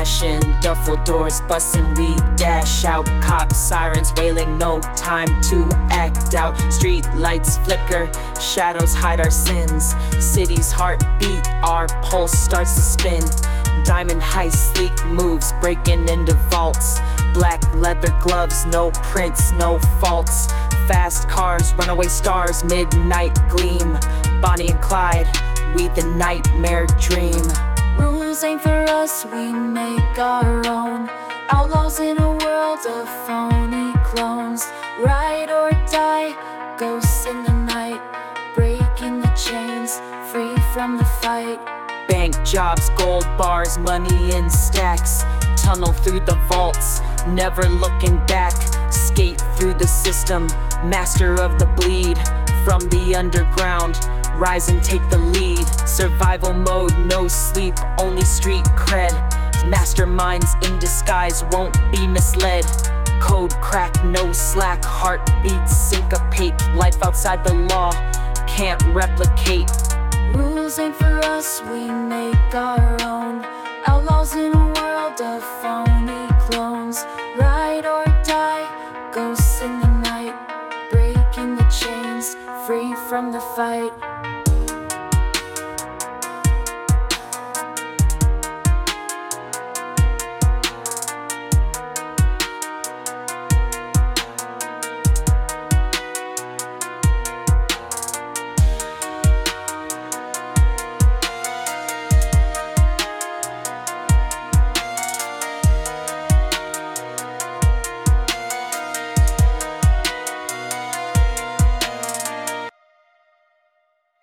Duffel doors busting, we dash out. Cop sirens wailing, no time to act out. Street lights flicker, shadows hide our sins. City's heartbeat, our pulse starts to spin. Diamond heist, sleek moves, breaking into vaults. Black leather gloves, no prints, no faults. Fast cars, runaway stars, midnight gleam. Bonnie and Clyde, we the nightmare dream. Rules ain't for us, we make our own. Outlaws in a world of phony clones. Ride or die, ghosts in the night. Breaking the chains, free from the fight. Bank jobs, gold bars, money in stacks. Tunnel through the vaults, never looking back. Skate through the system, master of the bleed. From the underground, rise and take the lead. Survival mode, no sleep, only street cred. Masterminds in disguise won't be misled. Code crack, no slack, heartbeats syncopate. Life outside the law can't replicate. Rules ain't for us, we make our own. Outlaws in a world of phony clones. Ride or die. free from the fight.